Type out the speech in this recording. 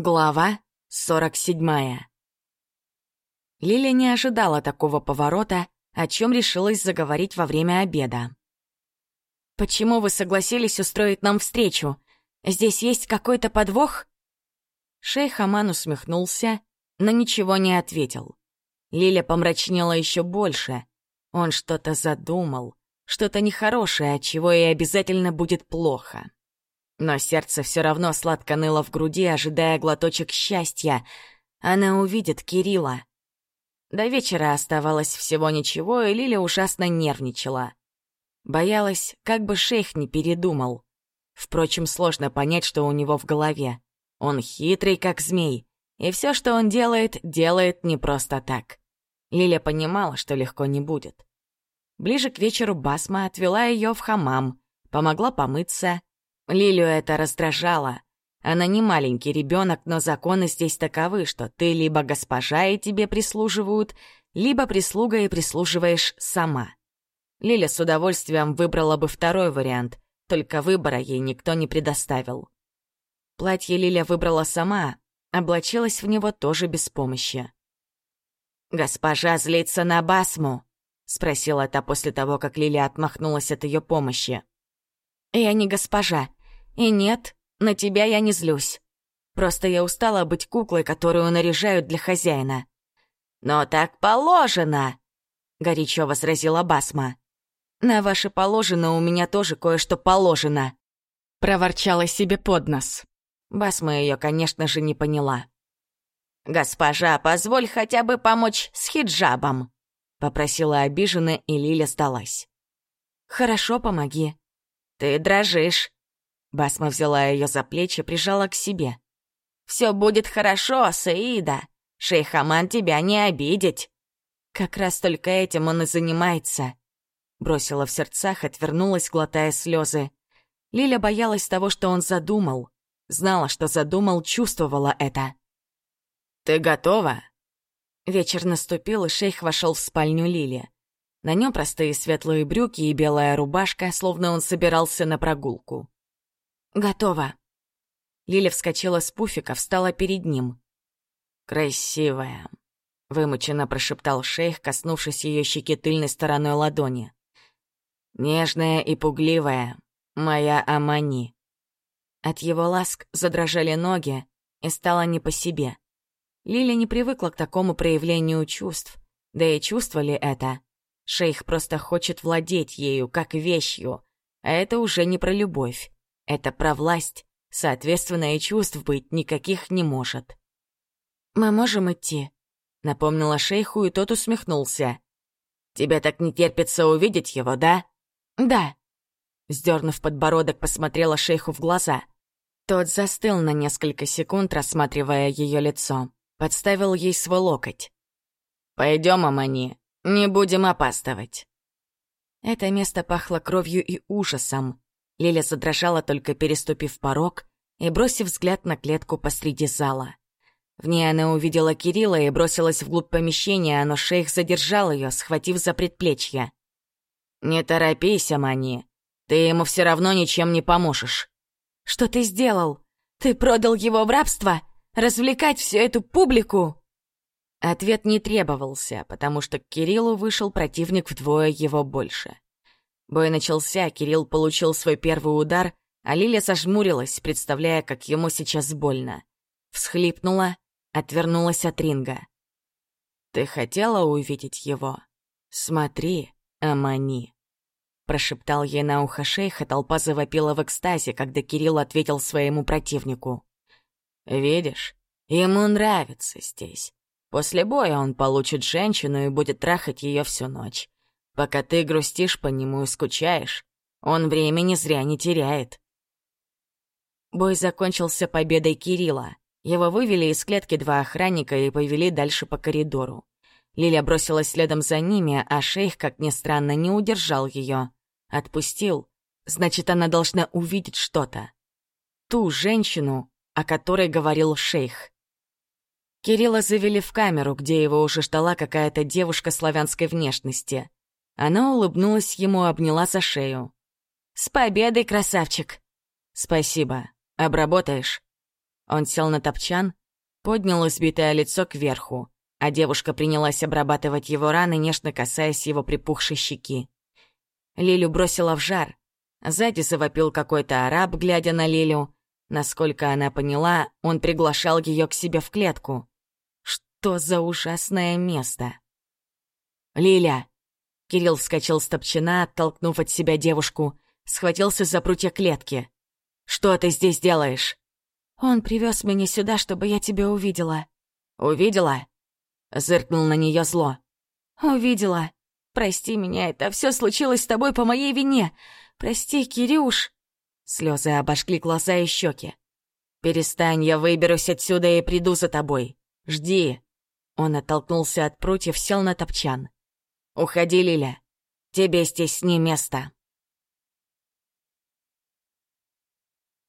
Глава 47 Лиля не ожидала такого поворота, о чем решилась заговорить во время обеда. «Почему вы согласились устроить нам встречу? Здесь есть какой-то подвох?» Шейх Аман усмехнулся, но ничего не ответил. Лиля помрачнела еще больше. Он что-то задумал, что-то нехорошее, от чего ей обязательно будет плохо. Но сердце все равно сладко ныло в груди, ожидая глоточек счастья. Она увидит Кирилла. До вечера оставалось всего ничего, и Лиля ужасно нервничала. Боялась, как бы шейх не передумал. Впрочем, сложно понять, что у него в голове. Он хитрый, как змей, и все, что он делает, делает не просто так. Лиля понимала, что легко не будет. Ближе к вечеру Басма отвела ее в хамам, помогла помыться, Лилию это раздражало. Она не маленький ребенок, но законы здесь таковы, что ты либо госпожа и тебе прислуживают, либо прислуга и прислуживаешь сама. Лиля с удовольствием выбрала бы второй вариант, только выбора ей никто не предоставил. Платье Лиля выбрала сама, облачилась в него тоже без помощи. «Госпожа злится на Басму?» — спросила та после того, как Лиля отмахнулась от ее помощи. «Я не госпожа. И нет, на тебя я не злюсь. Просто я устала быть куклой, которую наряжают для хозяина. «Но так положено!» — горячо возразила Басма. «На ваше положено у меня тоже кое-что положено», — проворчала себе под нос. Басма ее, конечно же, не поняла. «Госпожа, позволь хотя бы помочь с хиджабом», — попросила обиженно, и Лиля сдалась. «Хорошо, помоги». «Ты дрожишь. Басма взяла ее за плечи, прижала к себе. «Все будет хорошо, Саида. Шейх Аман тебя не обидеть». «Как раз только этим он и занимается», — бросила в сердцах, отвернулась, глотая слезы. Лиля боялась того, что он задумал. Знала, что задумал, чувствовала это. «Ты готова?» Вечер наступил, и шейх вошел в спальню Лили. На нем простые светлые брюки и белая рубашка, словно он собирался на прогулку. «Готово». Лиля вскочила с пуфика, встала перед ним. «Красивая», — вымученно прошептал шейх, коснувшись ее щеки тыльной стороной ладони. «Нежная и пугливая, моя Амани». От его ласк задрожали ноги, и стало не по себе. Лиля не привыкла к такому проявлению чувств, да и чувствовали это. Шейх просто хочет владеть ею, как вещью, а это уже не про любовь. Это про власть, соответственно, и чувств быть никаких не может. «Мы можем идти», — напомнила шейху, и тот усмехнулся. «Тебе так не терпится увидеть его, да?» «Да». Сдернув подбородок, посмотрела шейху в глаза. Тот застыл на несколько секунд, рассматривая ее лицо. Подставил ей свой локоть. «Пойдем, Амани, не будем опаздывать». Это место пахло кровью и ужасом. Лиля задрожала, только переступив порог и бросив взгляд на клетку посреди зала. В ней она увидела Кирилла и бросилась вглубь помещения, но шейх задержал ее, схватив за предплечье. «Не торопись, Амани. Ты ему все равно ничем не поможешь». «Что ты сделал? Ты продал его в рабство? Развлекать всю эту публику?» Ответ не требовался, потому что к Кириллу вышел противник вдвое его больше. Бой начался, Кирилл получил свой первый удар, а Лиля сожмурилась, представляя, как ему сейчас больно. Всхлипнула, отвернулась от ринга. «Ты хотела увидеть его? Смотри, Амани!» Прошептал ей на ухо шейх, и толпа завопила в экстазе, когда Кирилл ответил своему противнику. «Видишь, ему нравится здесь. После боя он получит женщину и будет трахать ее всю ночь. Пока ты грустишь по нему и скучаешь, он времени зря не теряет. Бой закончился победой Кирилла. Его вывели из клетки два охранника и повели дальше по коридору. Лиля бросилась следом за ними, а шейх, как ни странно, не удержал ее. Отпустил. Значит, она должна увидеть что-то. Ту женщину, о которой говорил шейх. Кирилла завели в камеру, где его уже ждала какая-то девушка славянской внешности. Она улыбнулась ему, обняла за шею. «С победой, красавчик!» «Спасибо. Обработаешь?» Он сел на топчан, поднял избитое лицо кверху, а девушка принялась обрабатывать его раны, нежно касаясь его припухшей щеки. Лилю бросила в жар. Сзади завопил какой-то араб, глядя на Лилю. Насколько она поняла, он приглашал ее к себе в клетку. Что за ужасное место? «Лиля!» Кирилл вскочил с топчина, оттолкнув от себя девушку, схватился за прутья клетки. «Что ты здесь делаешь?» «Он привез меня сюда, чтобы я тебя увидела». «Увидела?» Зыркнул на нее зло. «Увидела. Прости меня, это все случилось с тобой по моей вине. Прости, Кирюш». Слезы обожгли глаза и щеки. «Перестань, я выберусь отсюда и приду за тобой. Жди». Он оттолкнулся от прутьев, сел на топчан. «Уходи, Лиля. Тебе здесь не место».